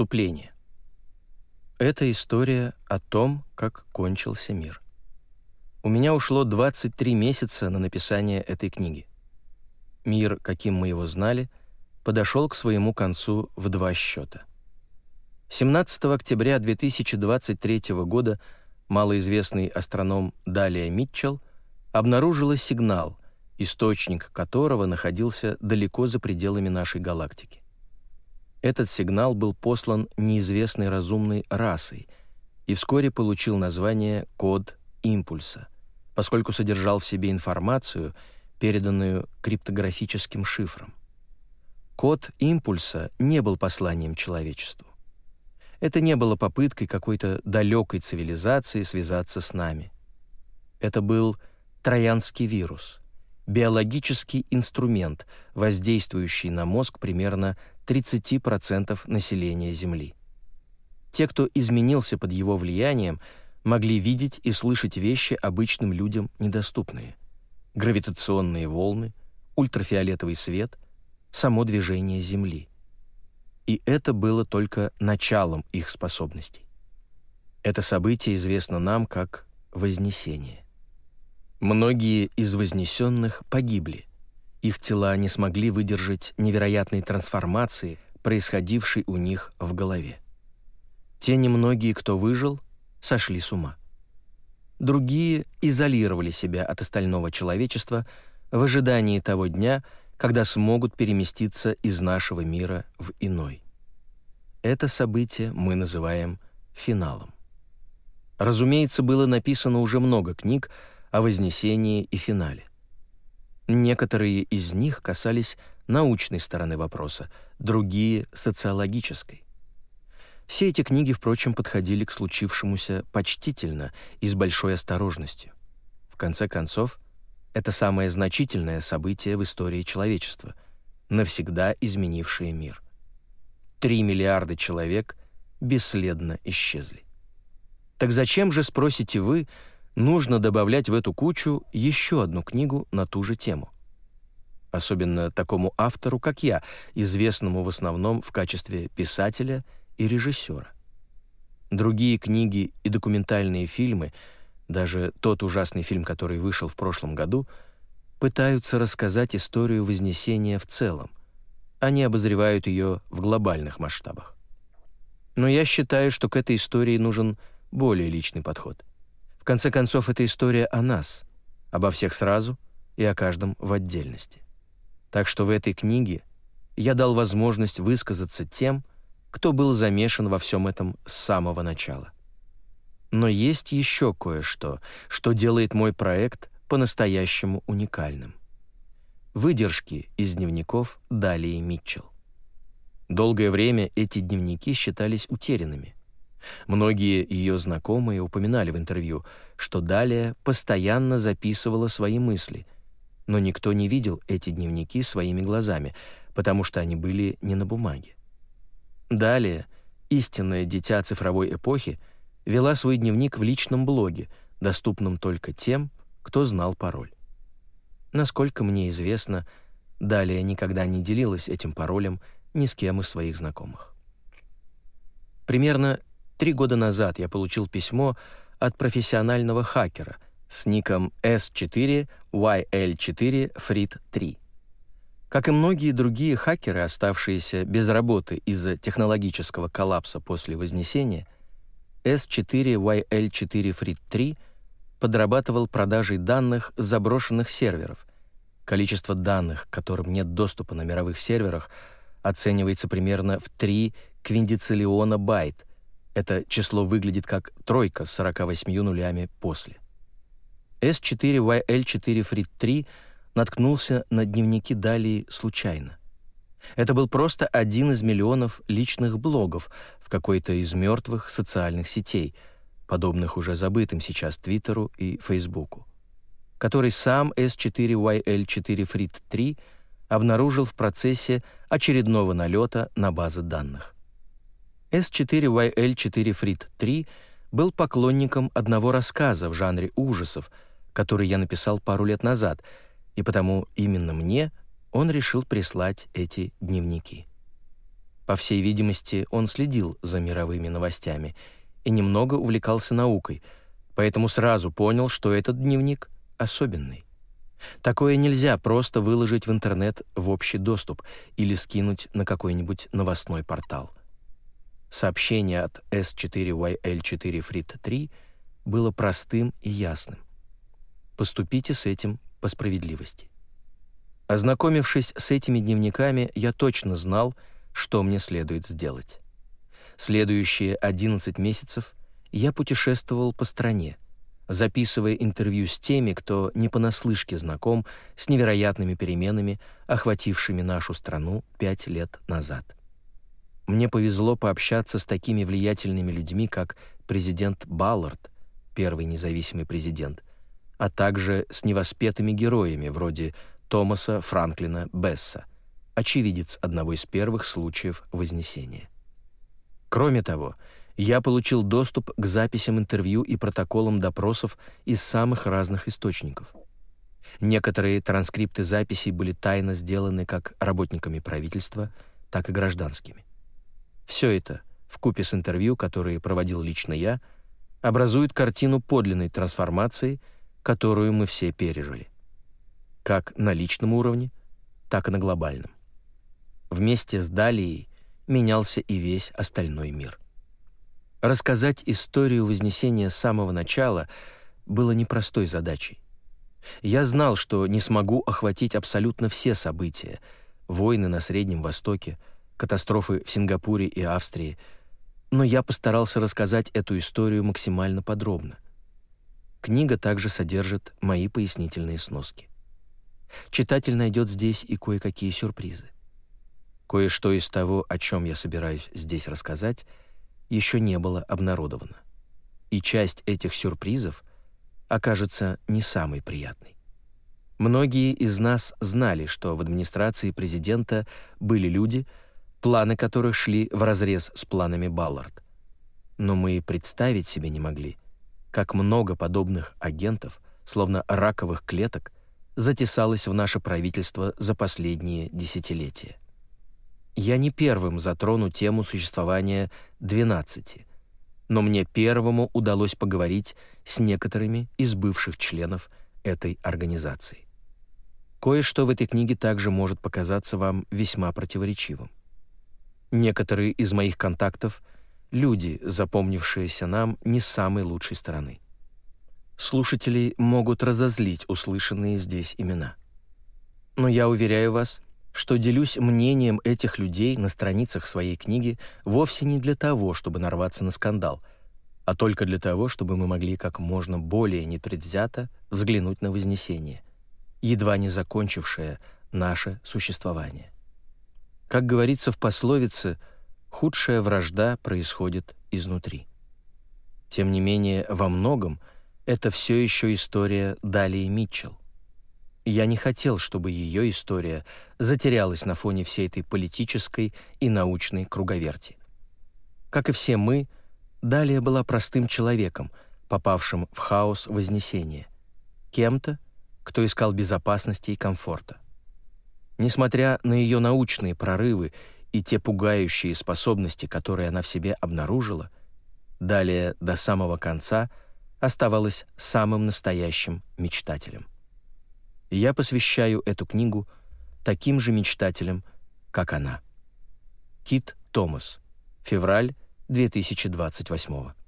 Вступление. Это история о том, как кончился мир. У меня ушло 23 месяца на написание этой книги. Мир, каким мы его знали, подошел к своему концу в два счета. 17 октября 2023 года малоизвестный астроном Далия Митчелл обнаружила сигнал, источник которого находился далеко за пределами нашей галактики. Этот сигнал был послан неизвестной разумной расой и вскоре получил название «код импульса», поскольку содержал в себе информацию, переданную криптографическим шифром. Код импульса не был посланием человечеству. Это не было попыткой какой-то далекой цивилизации связаться с нами. Это был троянский вирус, биологический инструмент, воздействующий на мозг примерно 30% населения Земли. Те, кто изменился под его влиянием, могли видеть и слышать вещи обычным людям недоступные. Гравитационные волны, ультрафиолетовый свет, само движение Земли. И это было только началом их способностей. Это событие известно нам как Вознесение. Многие из вознесенных погибли, их тела не смогли выдержать невероятной трансформации, происходившей у них в голове. Те немногие, кто выжил, сошли с ума. Другие изолировали себя от остального человечества в ожидании того дня, когда смогут переместиться из нашего мира в иной. Это событие мы называем финалом. Разумеется, было написано уже много книг о Вознесении и финале. Некоторые из них касались научной стороны вопроса, другие — социологической. Все эти книги, впрочем, подходили к случившемуся почтительно и с большой осторожностью. В конце концов, это самое значительное событие в истории человечества, навсегда изменившее мир. Три миллиарда человек бесследно исчезли. Так зачем же, спросите вы, нужно добавлять в эту кучу еще одну книгу на ту же тему. Особенно такому автору, как я, известному в основном в качестве писателя и режиссера. Другие книги и документальные фильмы, даже тот ужасный фильм, который вышел в прошлом году, пытаются рассказать историю Вознесения в целом. Они обозревают ее в глобальных масштабах. Но я считаю, что к этой истории нужен более личный подход – в конце концов, это история о нас, обо всех сразу и о каждом в отдельности. Так что в этой книге я дал возможность высказаться тем, кто был замешан во всем этом с самого начала. Но есть еще кое-что, что делает мой проект по-настоящему уникальным. Выдержки из дневников Далии Митчелл. Долгое время эти дневники считались утерянными. Многие ее знакомые упоминали в интервью, что Далия постоянно записывала свои мысли, но никто не видел эти дневники своими глазами, потому что они были не на бумаге. Далее, истинное дитя цифровой эпохи, вела свой дневник в личном блоге, доступном только тем, кто знал пароль. Насколько мне известно, Далия никогда не делилась этим паролем ни с кем из своих знакомых. Примерно Три года назад я получил письмо от профессионального хакера с ником S4YL4Frit3. Как и многие другие хакеры, оставшиеся без работы из-за технологического коллапса после Вознесения, S4YL4Frit3 подрабатывал продажей данных с заброшенных серверов. Количество данных, к которым нет доступа на мировых серверах, оценивается примерно в 3 квиндициллиона байт – это число выглядит как тройка с 48 нулями после. S4YL4 Frit 3 наткнулся на дневники Далии случайно. Это был просто один из миллионов личных блогов в какой-то из мертвых социальных сетей, подобных уже забытым сейчас Твиттеру и Фейсбуку, который сам S4YL4 Frit 3 обнаружил в процессе очередного налета на базы данных. S4YL4 Frit 3 был поклонником одного рассказа в жанре ужасов, который я написал пару лет назад, и потому именно мне он решил прислать эти дневники. По всей видимости, он следил за мировыми новостями и немного увлекался наукой, поэтому сразу понял, что этот дневник особенный. Такое нельзя просто выложить в интернет в общий доступ или скинуть на какой-нибудь новостной портал. Сообщение от S4YL4 Frit 3 было простым и ясным. Поступите с этим по справедливости. Ознакомившись с этими дневниками, я точно знал, что мне следует сделать. Следующие 11 месяцев я путешествовал по стране, записывая интервью с теми, кто не понаслышке знаком с невероятными переменами, охватившими нашу страну пять лет назад. Мне повезло пообщаться с такими влиятельными людьми, как президент Баллард, первый независимый президент, а также с невоспетыми героями вроде Томаса Франклина Бесса, очевидец одного из первых случаев Вознесения. Кроме того, я получил доступ к записям интервью и протоколам допросов из самых разных источников. Некоторые транскрипты записей были тайно сделаны как работниками правительства, так и гражданскими. Все это, в купе с интервью, которые проводил лично я, образует картину подлинной трансформации, которую мы все пережили. Как на личном уровне, так и на глобальном. Вместе с Далией менялся и весь остальной мир. Рассказать историю Вознесения с самого начала было непростой задачей. Я знал, что не смогу охватить абсолютно все события — войны на Среднем Востоке, катастрофы в Сингапуре и Австрии, но я постарался рассказать эту историю максимально подробно. Книга также содержит мои пояснительные сноски. Читатель найдет здесь и кое-какие сюрпризы. Кое-что из того, о чем я собираюсь здесь рассказать — еще не было обнародовано. И часть этих сюрпризов окажется не самой приятной. Многие из нас знали, что в администрации президента были люди, планы которых шли вразрез с планами Баллард. Но мы и представить себе не могли, как много подобных агентов, словно раковых клеток, затесалось в наше правительство за последние десятилетия. Я не первым затрону тему существования 12, но мне первому удалось поговорить с некоторыми из бывших членов этой организации. Кое-что в этой книге также может показаться вам весьма противоречивым. Некоторые из моих контактов — люди, запомнившиеся нам не с самой лучшей стороны. Слушателей могут разозлить услышанные здесь имена. Но я уверяю вас — что делюсь мнением этих людей на страницах своей книги вовсе не для того, чтобы нарваться на скандал, а только для того, чтобы мы могли как можно более непредвзято взглянуть на Вознесение, едва не закончившее наше существование. Как говорится в пословице, худшая вражда происходит изнутри. Тем не менее, во многом это все еще история Далии Митчелл. Я не хотел, чтобы ее история затерялась на фоне всей этой политической и научной круговерти. Как и все мы, Далия была простым человеком, попавшим в хаос Вознесения, кем-то, кто искал безопасности и комфорта. Несмотря на ее научные прорывы и те пугающие способности, которые она в себе обнаружила, Далия до самого конца оставалась самым настоящим мечтателем я посвящаю эту книгу таким же мечтателям, как она. Кит Томас. Февраль 2028